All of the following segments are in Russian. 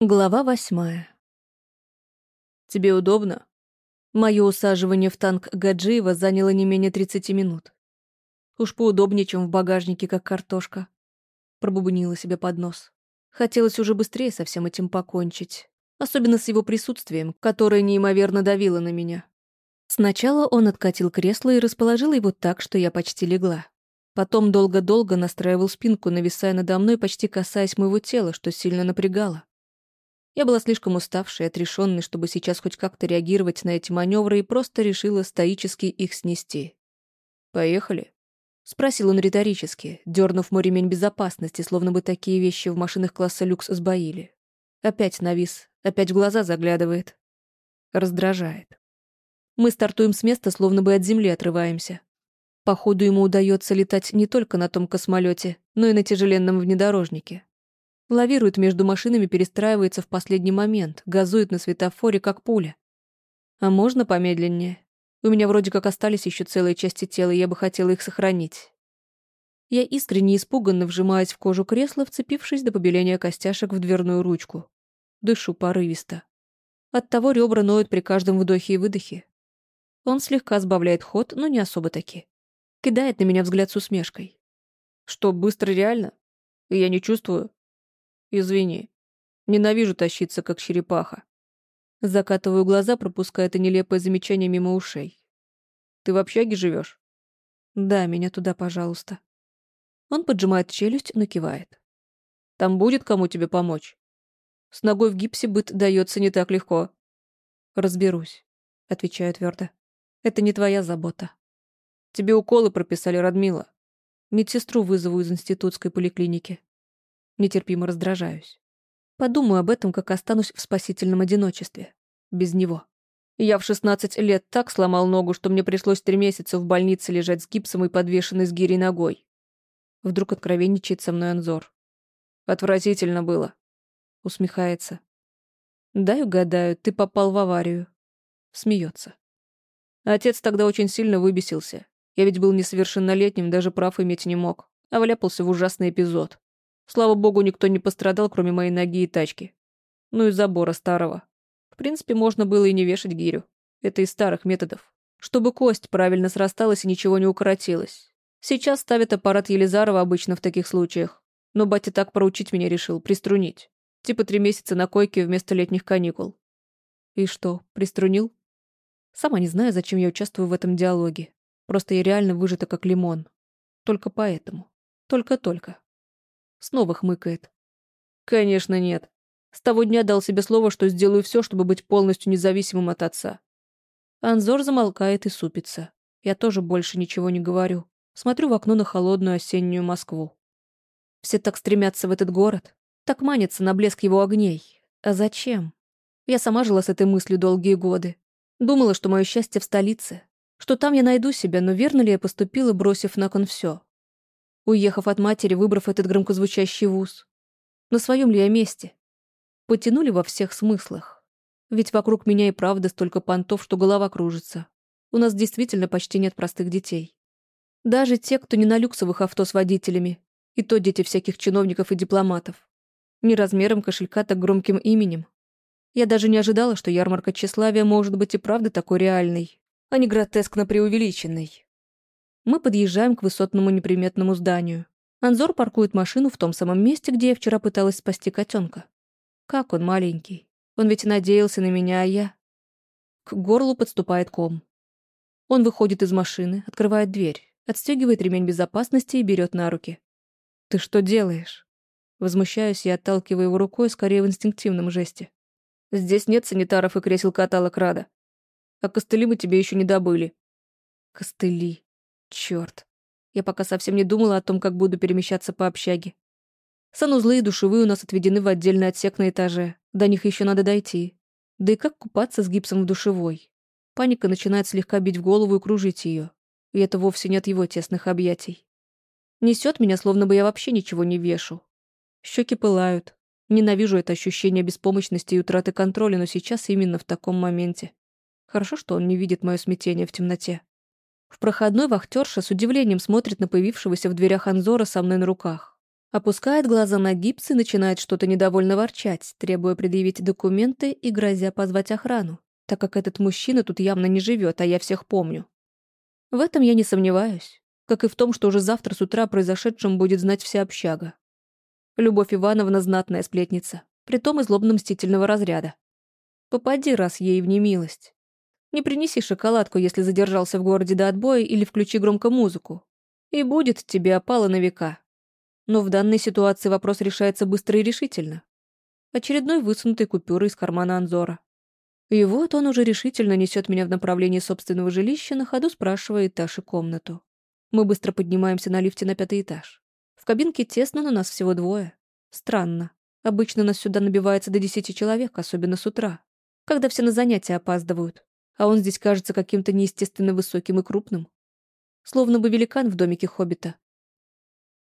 Глава восьмая. «Тебе удобно?» Мое усаживание в танк Гаджиева заняло не менее 30 минут. Уж поудобнее, чем в багажнике, как картошка. Пробубнила себе под нос. Хотелось уже быстрее со всем этим покончить. Особенно с его присутствием, которое неимоверно давило на меня. Сначала он откатил кресло и расположил его так, что я почти легла. Потом долго-долго настраивал спинку, нависая надо мной, почти касаясь моего тела, что сильно напрягало. Я была слишком уставшей и отрешенной, чтобы сейчас хоть как-то реагировать на эти маневры и просто решила стоически их снести. «Поехали?» — спросил он риторически, дернув мой ремень безопасности, словно бы такие вещи в машинах класса люкс сбоили. Опять навис, опять в глаза заглядывает. Раздражает. Мы стартуем с места, словно бы от земли отрываемся. Походу, ему удается летать не только на том космолете, но и на тяжеленном внедорожнике. Лавирует между машинами, перестраивается в последний момент, газует на светофоре, как пуля. А можно помедленнее? У меня вроде как остались еще целые части тела, и я бы хотела их сохранить. Я искренне испуганно вжимаюсь в кожу кресла, вцепившись до побеления костяшек в дверную ручку. Дышу порывисто. Оттого ребра ноют при каждом вдохе и выдохе. Он слегка сбавляет ход, но не особо таки. Кидает на меня взгляд с усмешкой. Что, быстро реально? Я не чувствую. Извини. Ненавижу тащиться, как черепаха. Закатываю глаза, пропуская это нелепое замечание мимо ушей. Ты в общаге живешь? Да, меня туда, пожалуйста. Он поджимает челюсть, но кивает. Там будет кому тебе помочь? С ногой в гипсе быт дается не так легко. Разберусь, отвечаю твердо. Это не твоя забота. Тебе уколы прописали, Радмила. Медсестру вызову из институтской поликлиники. Нетерпимо раздражаюсь. Подумаю об этом, как останусь в спасительном одиночестве. Без него. Я в 16 лет так сломал ногу, что мне пришлось три месяца в больнице лежать с гипсом и подвешенной с гирей ногой. Вдруг откровенничает со мной Анзор. Отвратительно было. Усмехается. Дай угадаю, ты попал в аварию. Смеется. Отец тогда очень сильно выбесился. Я ведь был несовершеннолетним, даже прав иметь не мог, а вляпался в ужасный эпизод. Слава богу, никто не пострадал, кроме моей ноги и тачки. Ну и забора старого. В принципе, можно было и не вешать гирю. Это из старых методов. Чтобы кость правильно срасталась и ничего не укоротилось. Сейчас ставят аппарат Елизарова обычно в таких случаях. Но батя так проучить меня решил, приструнить. Типа три месяца на койке вместо летних каникул. И что, приструнил? Сама не знаю, зачем я участвую в этом диалоге. Просто я реально выжата как лимон. Только поэтому. Только-только. Снова хмыкает. Конечно, нет. С того дня дал себе слово, что сделаю все, чтобы быть полностью независимым от отца. Анзор замолкает и супится. Я тоже больше ничего не говорю. Смотрю в окно на холодную осеннюю Москву. Все так стремятся в этот город, так манятся на блеск его огней. А зачем? Я сама жила с этой мыслью долгие годы. Думала, что мое счастье в столице, что там я найду себя, но верно ли я поступила, бросив на кон все? Уехав от матери, выбрав этот громкозвучащий вуз. На своем ли я месте? Потянули во всех смыслах. Ведь вокруг меня и правда столько понтов, что голова кружится. У нас действительно почти нет простых детей. Даже те, кто не на люксовых авто с водителями, и то дети всяких чиновников и дипломатов. Не размером кошелька, так громким именем. Я даже не ожидала, что ярмарка тщеславия может быть и правда такой реальной, а не гротескно преувеличенной. Мы подъезжаем к высотному неприметному зданию. Анзор паркует машину в том самом месте, где я вчера пыталась спасти котенка. Как он маленький. Он ведь надеялся на меня, а я... К горлу подступает ком. Он выходит из машины, открывает дверь, отстегивает ремень безопасности и берет на руки. «Ты что делаешь?» Возмущаюсь я, отталкиваю его рукой, скорее в инстинктивном жесте. «Здесь нет санитаров и кресел каталог Рада. А костыли мы тебе еще не добыли. Костыли. Черт. Я пока совсем не думала о том, как буду перемещаться по общаге. Санузлы и душевые у нас отведены в отдельный отсек на этаже. До них еще надо дойти. Да и как купаться с гипсом в душевой? Паника начинает слегка бить в голову и кружить ее. И это вовсе нет его тесных объятий. Несет меня, словно бы я вообще ничего не вешу. Щеки пылают. Ненавижу это ощущение беспомощности и утраты контроля, но сейчас именно в таком моменте. Хорошо, что он не видит мое смятение в темноте. В проходной вахтерша с удивлением смотрит на появившегося в дверях Анзора со мной на руках. Опускает глаза на гипс и начинает что-то недовольно ворчать, требуя предъявить документы и грозя позвать охрану, так как этот мужчина тут явно не живет, а я всех помню. В этом я не сомневаюсь, как и в том, что уже завтра с утра произошедшем будет знать вся общага. Любовь Ивановна знатная сплетница, притом и злобно-мстительного разряда. Попади раз ей в немилость. Не принеси шоколадку, если задержался в городе до отбоя, или включи громко музыку. И будет тебе опала на века. Но в данной ситуации вопрос решается быстро и решительно. Очередной высунутой купюры из кармана Анзора. И вот он уже решительно несет меня в направлении собственного жилища, на ходу спрашивая этаж и комнату. Мы быстро поднимаемся на лифте на пятый этаж. В кабинке тесно, но нас всего двое. Странно. Обычно нас сюда набивается до десяти человек, особенно с утра, когда все на занятия опаздывают. А он здесь кажется каким-то неестественно высоким и крупным. Словно бы великан в домике Хоббита.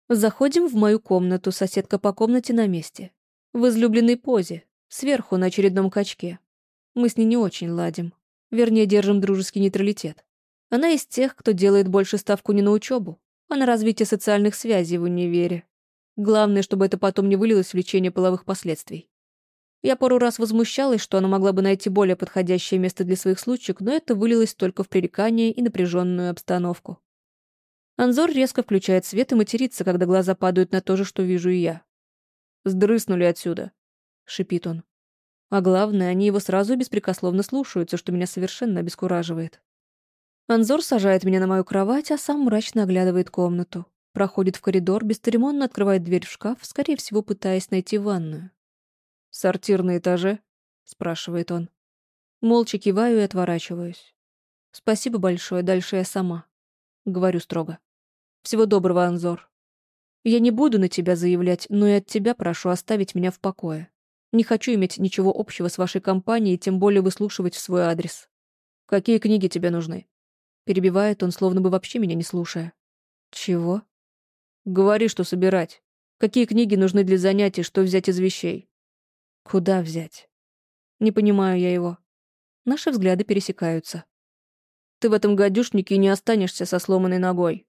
Заходим в мою комнату, соседка по комнате на месте. В излюбленной позе, сверху на очередном качке. Мы с ней не очень ладим. Вернее, держим дружеский нейтралитет. Она из тех, кто делает больше ставку не на учебу, а на развитие социальных связей в универе. Главное, чтобы это потом не вылилось в лечение половых последствий. Я пару раз возмущалась, что она могла бы найти более подходящее место для своих случаев, но это вылилось только в пререкание и напряженную обстановку. Анзор резко включает свет и матерится, когда глаза падают на то же, что вижу и я. «Сдрыснули отсюда», — шипит он. А главное, они его сразу беспрекословно слушаются, что меня совершенно обескураживает. Анзор сажает меня на мою кровать, а сам мрачно оглядывает комнату. Проходит в коридор, бесцеремонно открывает дверь в шкаф, скорее всего, пытаясь найти ванную. «Сортир на этаже?» — спрашивает он. Молча киваю и отворачиваюсь. «Спасибо большое, дальше я сама», — говорю строго. «Всего доброго, Анзор. Я не буду на тебя заявлять, но и от тебя прошу оставить меня в покое. Не хочу иметь ничего общего с вашей компанией, тем более выслушивать в свой адрес. Какие книги тебе нужны?» Перебивает он, словно бы вообще меня не слушая. «Чего?» «Говори, что собирать. Какие книги нужны для занятий, что взять из вещей?» «Куда взять?» «Не понимаю я его. Наши взгляды пересекаются. Ты в этом гадюшнике не останешься со сломанной ногой.